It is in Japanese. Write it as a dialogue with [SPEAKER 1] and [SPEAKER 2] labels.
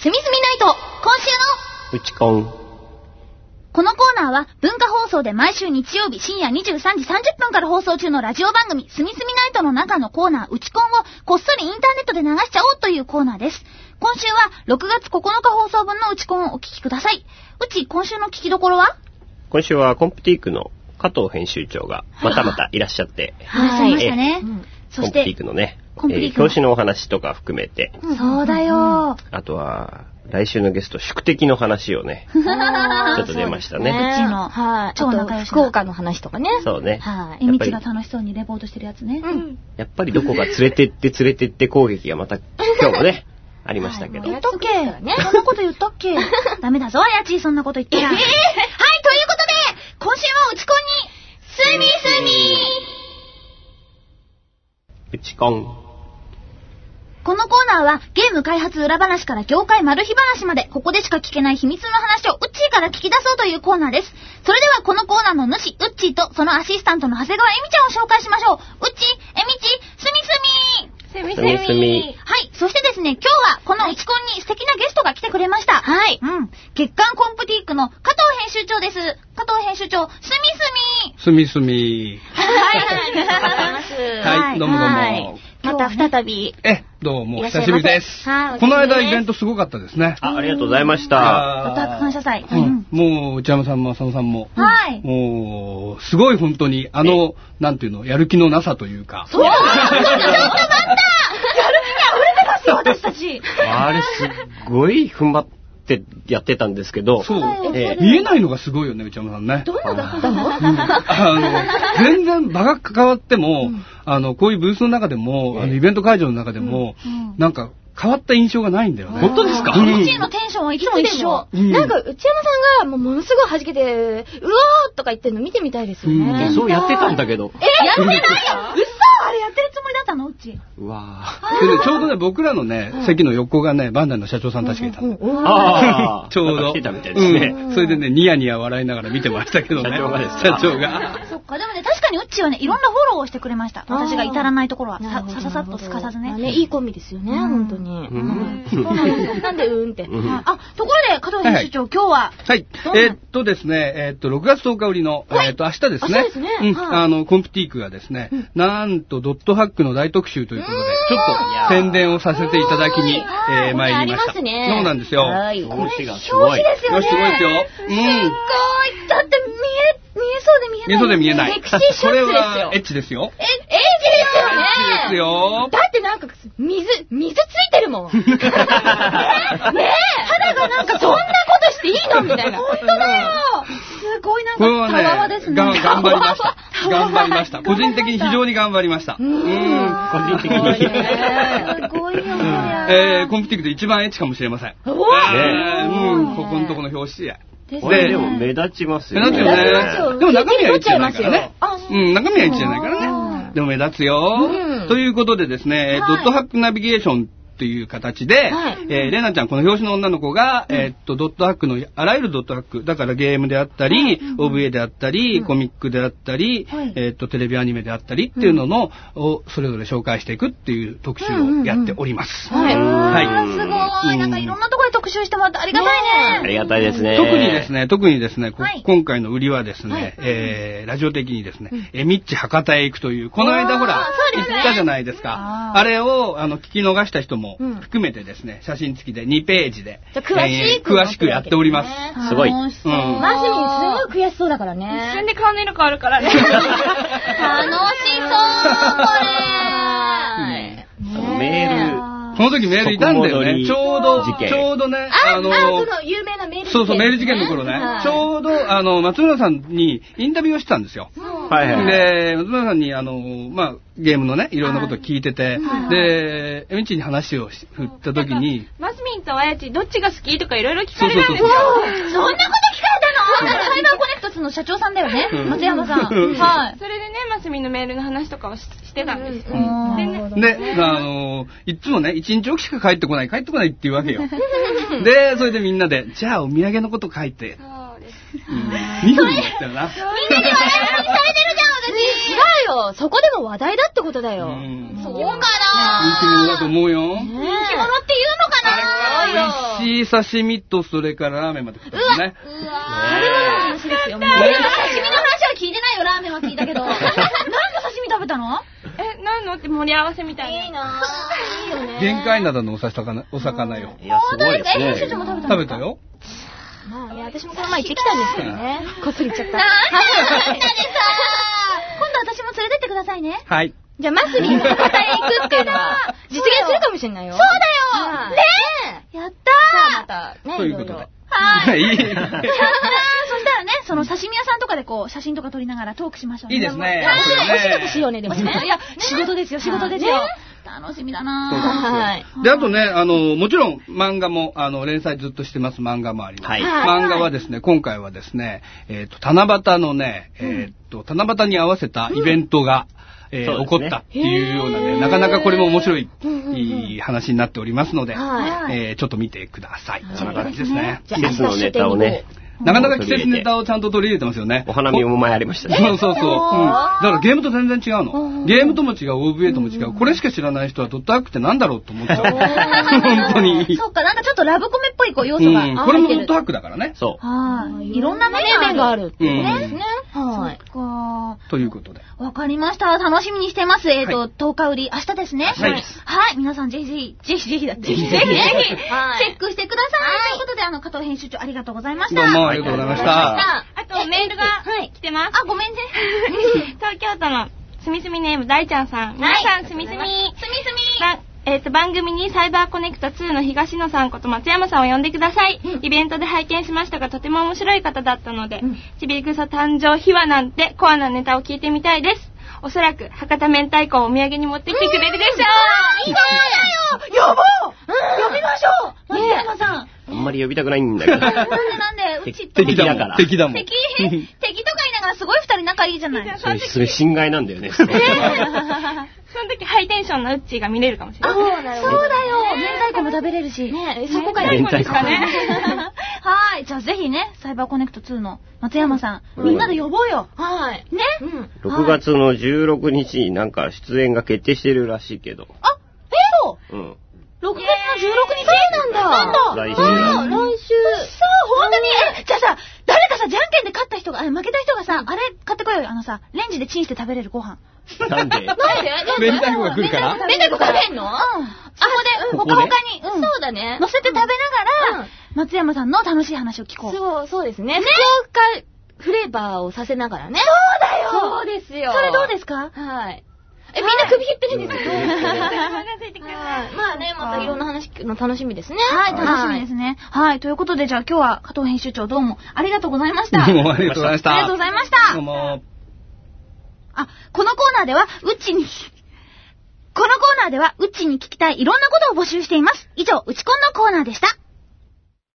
[SPEAKER 1] すみすみナイト、今週の
[SPEAKER 2] うちこん。
[SPEAKER 1] このコーナーは文化放送で毎週日曜日深夜23時30分から放送中のラジオ番組すみすみナイトの中のコーナーうちこんをこっそりインターネットで流しちゃおうというコーナーです。今週は6月9日放送分のうちこんをお聞きください。うち今週の聞きどころは？
[SPEAKER 2] 今週はコンプティークの加藤編集長がまたまたいらっしゃって、は
[SPEAKER 1] いいらっしゃいましたね。そし
[SPEAKER 2] コンプティー、クのね、
[SPEAKER 1] コンプティー
[SPEAKER 2] 表紙のお話とか含めて、
[SPEAKER 1] そうだよ。
[SPEAKER 2] あとは、来週のゲスト、宿敵の話をね、ちょっと出ましたね。
[SPEAKER 1] うちの
[SPEAKER 3] はい。
[SPEAKER 1] 超
[SPEAKER 3] 超
[SPEAKER 1] 仲良し。
[SPEAKER 3] 福岡の話とかね。
[SPEAKER 2] そうね。
[SPEAKER 3] はい。
[SPEAKER 1] えみちが楽しそうにレポートしてるやつね。
[SPEAKER 2] やっぱりどこか連れてって連れてって攻撃がまた 今日もね、ありましたけど。
[SPEAKER 1] 言っとけ。そんなこと言っとけ。ダメだぞ、やちそんなこと言ったら。はい、ということで、今週はうちこんに、すみすみ
[SPEAKER 2] うちこん。
[SPEAKER 1] このコーナーはゲーム開発裏話から業界マル秘話までここでしか聞けない秘密の話をウッチーから聞き出そうというコーナーです。それではこのコーナーの主、ウッチーとそのアシスタントの長谷川エミちゃんを紹介しましょう。ウッチー、エミチ、すみすみ
[SPEAKER 3] すみ
[SPEAKER 2] すみすみ。
[SPEAKER 1] はい。そしてですね、今日はこのうちこんに素敵なゲストが来てくれました。
[SPEAKER 3] はい。
[SPEAKER 1] うん。月刊コンプティークの加藤編集長です。加藤編集長、すみすみ。
[SPEAKER 4] すみすみ。
[SPEAKER 3] は
[SPEAKER 4] はい、どうもどうも。
[SPEAKER 3] はいまた再び。
[SPEAKER 4] え、どうも、久しぶりです。
[SPEAKER 3] はい
[SPEAKER 4] この間イベントすごかったですね。
[SPEAKER 2] あありがとうございました。
[SPEAKER 1] オタク感謝祭。
[SPEAKER 4] もう、内山さんも浅野さんも、
[SPEAKER 1] はい。
[SPEAKER 4] もう、すごい本当に、あの、なんていうの、やる気のなさというか。
[SPEAKER 1] そうだちょっと待ったやる気に溢れてますよ、私たち。
[SPEAKER 2] あれすっごい踏ん張ってやってたんですけど、
[SPEAKER 4] そう。
[SPEAKER 2] ええ
[SPEAKER 4] 見えないのがすごいよね、内山さんね。
[SPEAKER 1] どうだったの
[SPEAKER 4] あの、全然場が関わっても、あの、こういうブースの中でも、あの、イベント会場の中でも、なんか、変わった印象がないんだよね。
[SPEAKER 2] 本当ですか？
[SPEAKER 4] うん。
[SPEAKER 1] うちのテンションはいつも一緒。
[SPEAKER 4] うん。
[SPEAKER 3] なんか、内山さんがもうものすごい弾けて、うおーとか言ってるの見てみたいですよ
[SPEAKER 4] うん
[SPEAKER 3] ね。
[SPEAKER 2] そうやってたんだけど。
[SPEAKER 1] え、やってないよ。嘘のうち。
[SPEAKER 2] うわ
[SPEAKER 4] でね、ちょうどね、僕らのね、席の横がね、バンダイの社長さんたちがいたの。
[SPEAKER 2] ーああ。
[SPEAKER 4] ちょうど。
[SPEAKER 2] 来てたみたいですね。
[SPEAKER 4] うんそれでね、ニヤニヤ笑いながら見てましたけどね。
[SPEAKER 2] 社長がですか
[SPEAKER 4] 社長が。
[SPEAKER 1] か、でもね、確かにうっちーはね、いろんなフォローをしてくれました。私が至らないところは、ささささっとすかさず
[SPEAKER 3] まあ
[SPEAKER 1] ね。
[SPEAKER 3] いいコンビですよね、
[SPEAKER 1] うん
[SPEAKER 3] 本当に。なんですよなんでうんって。
[SPEAKER 2] うん
[SPEAKER 1] あ、ところで、加藤編集長、今日は、
[SPEAKER 4] はいえーっとですね、えーっと、6月10日売りの、えーっと、明日ですね。
[SPEAKER 3] 明日ですね
[SPEAKER 4] うん。
[SPEAKER 3] はい
[SPEAKER 4] あの、コンプティークがですね、なんと、ドットハックの大特集ということで、ちょっと宣伝をさせていただきに、えー、参りました。
[SPEAKER 3] ありますね
[SPEAKER 4] そうなんですよ。
[SPEAKER 3] はい。
[SPEAKER 2] 表紙がすごい。
[SPEAKER 1] ですよね。
[SPEAKER 4] ごいですよ。うん。
[SPEAKER 1] すごい。だって、えそうで見えない。
[SPEAKER 4] 見えそうで見えない。
[SPEAKER 3] セクシーシャツですよ
[SPEAKER 4] これは、エッチですよ。
[SPEAKER 1] え、え、
[SPEAKER 4] エッチですよ。
[SPEAKER 3] だってなんか、水、水ついてるもん。ねえ肌がなんかそんなことしていいのみたいな。
[SPEAKER 1] 本当だよ。すごいなんか、たわわで
[SPEAKER 4] ね、
[SPEAKER 1] すね。
[SPEAKER 4] 頑張りました。頑張りました。個人的に非常に頑張りました。うん。
[SPEAKER 2] 個人的に。
[SPEAKER 1] すごいよ、こ
[SPEAKER 4] えー、コンプティックで一番エッチかもしれません。
[SPEAKER 3] お
[SPEAKER 4] えーうん、ここのとこの表紙や。
[SPEAKER 2] これでも目立ちますよね。
[SPEAKER 4] 目立つよね。でも中身はエッチじゃないからね。
[SPEAKER 1] あ、
[SPEAKER 4] うん、中身はエッチじゃないからね。でも目立つよ。ということでですね、
[SPEAKER 1] はい
[SPEAKER 4] ドットハックナビゲーションという形で、
[SPEAKER 3] はい。
[SPEAKER 4] えーレナちゃん、この表紙の女の子が、えーっと、ドットハックの、あらゆるドットハック、だからゲームであったり、OVA であったり、コミックであったり、
[SPEAKER 1] はい。
[SPEAKER 4] えーっと、テレビアニメであったりっていうのの、をそれぞれ紹介していくっていう特集をやっております。
[SPEAKER 3] はい。
[SPEAKER 4] はい。
[SPEAKER 1] あーすごい。なんかいろんなところで特集してもらってありがたいね。
[SPEAKER 2] ありがたいですね。
[SPEAKER 4] 特にですね、特にですね、こ
[SPEAKER 1] はい。
[SPEAKER 4] 今回の売りはですね、
[SPEAKER 1] はい。
[SPEAKER 4] えー、ラジオ的にですね、えミッチ博多へ行くという、この間ほら、行ったじゃないですか。
[SPEAKER 1] あ
[SPEAKER 4] れを、あの、聞き逃した人も
[SPEAKER 3] うん
[SPEAKER 4] 含めてですね、写真付きで2ページで、
[SPEAKER 3] 詳しく
[SPEAKER 4] 詳しくやっております。
[SPEAKER 2] すごい
[SPEAKER 1] う
[SPEAKER 4] うん
[SPEAKER 3] マスミンすごい悔しそうだからね。
[SPEAKER 5] 一瞬で顔の色変わるからね。
[SPEAKER 1] 楽しそう、これ。
[SPEAKER 2] メール。
[SPEAKER 4] この時メールいたんだよね。ちょうど、
[SPEAKER 2] 事件
[SPEAKER 4] ちょうどね、
[SPEAKER 3] あ、あ、
[SPEAKER 4] の、
[SPEAKER 3] その有名なメール事件
[SPEAKER 4] そうそう、メール事件の頃ね
[SPEAKER 3] は、い
[SPEAKER 4] ちょうど、あの、松村さんにインタビューをしてたんですよ。
[SPEAKER 2] はいはい。
[SPEAKER 4] で、松村さんに、あの、まあ、ゲームのね、いろんなことを聞いてて、で、エミチに話をし振った時に、
[SPEAKER 5] マスミンとあやちどっちが好きとかいろいろ聞かれるんですよ。
[SPEAKER 4] そ
[SPEAKER 1] んなこと聞かれたの？サイバーコネクトスの社長さんだよね
[SPEAKER 4] うん
[SPEAKER 1] 松山さん。
[SPEAKER 4] うん
[SPEAKER 1] はい。
[SPEAKER 5] それでね、マスミンのメールの話とかをししてたんですよ。
[SPEAKER 1] うん
[SPEAKER 5] でね、
[SPEAKER 4] で、あの、いつもね、一日おきしか帰ってこない、帰ってこないっていうわけよ。で、それでみんなで、じゃあお土産のこと書いて、
[SPEAKER 5] そうです。
[SPEAKER 4] 見るんだったよな。
[SPEAKER 1] みんなに笑いされてるじゃん、私。
[SPEAKER 3] 違うよ。そこでも話題だってことだよ。
[SPEAKER 4] うん
[SPEAKER 1] そうか
[SPEAKER 4] 人気者だと
[SPEAKER 1] な
[SPEAKER 4] 思うよ。
[SPEAKER 1] 人気者って言うのかな
[SPEAKER 4] 美味しい刺身と、それからラーメンまで食ったんですね。
[SPEAKER 3] 食べ物の話ですよ、もう。
[SPEAKER 1] 刺身の話は聞いてないよ、ラーメンは聞いたけど。なんで刺身食べたの？
[SPEAKER 5] え、なんのって盛り合わせみたいな。
[SPEAKER 3] いいなぁ。いいよね。
[SPEAKER 4] 限界灘のお魚、お魚よ。
[SPEAKER 2] いや、すごいです
[SPEAKER 1] え、編集長も
[SPEAKER 2] ね。
[SPEAKER 1] 食べたの？
[SPEAKER 4] 食べた。よ。
[SPEAKER 3] まあね、私もこの前行ってきたんですけどね。こっそり行っちゃった。
[SPEAKER 1] なんでさ今度私も連れてってくださいね。
[SPEAKER 4] はい。
[SPEAKER 3] じゃあ、マスリーの博多へ行くっていうのは、実現するかもしれないよ。
[SPEAKER 1] そうだよ
[SPEAKER 3] はい
[SPEAKER 1] ねやった
[SPEAKER 3] さあ、ま
[SPEAKER 1] ー
[SPEAKER 3] た、ね、
[SPEAKER 4] ということで
[SPEAKER 3] いろいろ。。
[SPEAKER 1] はい。
[SPEAKER 4] いい。
[SPEAKER 1] そしたらね、その刺身屋さんとかでこう、写真とか撮りながらトークしましょうね。
[SPEAKER 4] いいですね。
[SPEAKER 3] お仕事しようね、でもね。
[SPEAKER 1] いや、仕事ですよ、仕事ですよ
[SPEAKER 3] ね。
[SPEAKER 1] 楽しみだな。
[SPEAKER 3] はい。
[SPEAKER 4] で、あとね、あの、もちろん漫画も、あの、連載ずっとしてます漫画もあります。
[SPEAKER 2] はい。
[SPEAKER 4] 漫画はですね、今回はですね、えっ、と、七夕のね、えっ、と、七夕に合わせたイベントが、えー
[SPEAKER 2] そうですね。
[SPEAKER 4] 起こったっていうようなね、なかなかこれも面白い、いい話になっておりますので、
[SPEAKER 3] はい。
[SPEAKER 4] えーちょっと見てください。そんな感じですね。
[SPEAKER 3] じゃあ
[SPEAKER 2] のネタをね。
[SPEAKER 4] なかなか季節ネタをちゃんと取り入れてますよね。
[SPEAKER 2] お花見も前ありましたね。
[SPEAKER 4] そうそうそう。うん。だからゲームと全然違うの。ゲームとも違う、OVA とも違う。これしか知らない人はドットアックってなんだろうと思っちゃう。本当に。
[SPEAKER 1] そっか、なんかちょっとラブコメっぽいこう要
[SPEAKER 4] う
[SPEAKER 1] 素が。
[SPEAKER 4] ん。これもドットハックだからね。
[SPEAKER 2] そう。
[SPEAKER 1] はい。いろんな面
[SPEAKER 3] 面があるっていうことですね。
[SPEAKER 1] そ
[SPEAKER 3] はい。
[SPEAKER 4] ということで。
[SPEAKER 1] わかりました。楽しみにしてます。えっ、
[SPEAKER 4] は
[SPEAKER 1] と、10日売り、明日ですね。
[SPEAKER 4] はい
[SPEAKER 1] はい。皆さんぜひぜひ、ぜひぜひだって。ぜひぜひ、チェックしてください。ということで、あの、加藤編集長ありがとうございました。
[SPEAKER 4] ありがとうございました。
[SPEAKER 5] あとメールが来てます。
[SPEAKER 1] あ、ごめんね。
[SPEAKER 5] 東京都のすみすみネーム大ちゃんさん。皆さん、すみすみ。
[SPEAKER 1] すみすみ。
[SPEAKER 5] ばえっ、と、番組にサイバーコネクト2の東野さんこと松山さんを呼んでください。イベントで拝見しましたが、とても面白い方だったので、ちびぐさ誕生秘話なんてコアなネタを聞いてみたいです。おそらく、博多明太子をお土産に持ってきてくれるでしょう。
[SPEAKER 1] いいね呼ぼう呼びましょう松山さん。
[SPEAKER 2] あんまり呼びたくないんだけど。
[SPEAKER 1] なんでなんで、うちと。
[SPEAKER 2] 敵だから
[SPEAKER 4] 敵だもん。
[SPEAKER 1] 敵敵とか言いながらすごい二人仲いいじゃない。
[SPEAKER 2] それ、それ侵害なんだよね。
[SPEAKER 5] その時、ハイテンションなウッチーが見れるかもしれない。
[SPEAKER 3] そうだよ。
[SPEAKER 1] そうだよ。明太子も食べれるし。
[SPEAKER 3] ねそこから
[SPEAKER 2] 明太子
[SPEAKER 5] かね。
[SPEAKER 1] はい。じゃあぜひね、サイバーコネクト2の松山さん、みんなで呼ぼうよ。
[SPEAKER 3] はい。
[SPEAKER 1] ね
[SPEAKER 3] うん。
[SPEAKER 2] 6月の16日になんか出演が決定してるらしいけど。
[SPEAKER 1] あ、えそう
[SPEAKER 2] うん。
[SPEAKER 1] 6月の16日？そうなんだ
[SPEAKER 2] 来週
[SPEAKER 3] あー来週。
[SPEAKER 1] そう、本当にえ、じゃあさ、誰かさ、じゃんけんで勝った人が、あ負けた人がさ、あれ買ってこいよ。あのさ、レンジでチンして食べれるご飯。
[SPEAKER 2] なんで？
[SPEAKER 3] なんで？
[SPEAKER 4] 明太子が来るから？
[SPEAKER 3] 明太子食べんの？
[SPEAKER 1] うん。そこで、
[SPEAKER 2] ここで？
[SPEAKER 1] ほかほかに、うん。
[SPEAKER 3] そうだね。
[SPEAKER 1] 乗せて食べながら、
[SPEAKER 3] うん
[SPEAKER 1] 松山さんの楽しい話を聞こう。
[SPEAKER 3] そう、そうですね。福岡フレーバーをさせながらね。
[SPEAKER 1] そうだよ
[SPEAKER 3] そうですよ。
[SPEAKER 1] それどうですか？
[SPEAKER 3] はい。え、みんな首振ってるんですよ。
[SPEAKER 5] 任せてくださ
[SPEAKER 3] はい。まあね、またいろんな話聞くの楽しみですね。
[SPEAKER 1] はい、楽しみですね。はい、ということで、じゃあ今日は加藤編集長どうもありがとうございました。
[SPEAKER 4] どうもありがとうございました。
[SPEAKER 1] ありがとうございました
[SPEAKER 4] どうも。
[SPEAKER 1] あ、このコーナーでは、うちに、このコーナーでは、うちに聞きたいいろんなことを募集しています。以上、うちこんのコーナーでした。